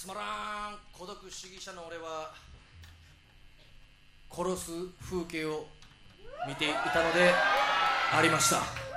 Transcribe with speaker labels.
Speaker 1: つまらん孤独主義者の俺は殺す風景を見ていたのでありました。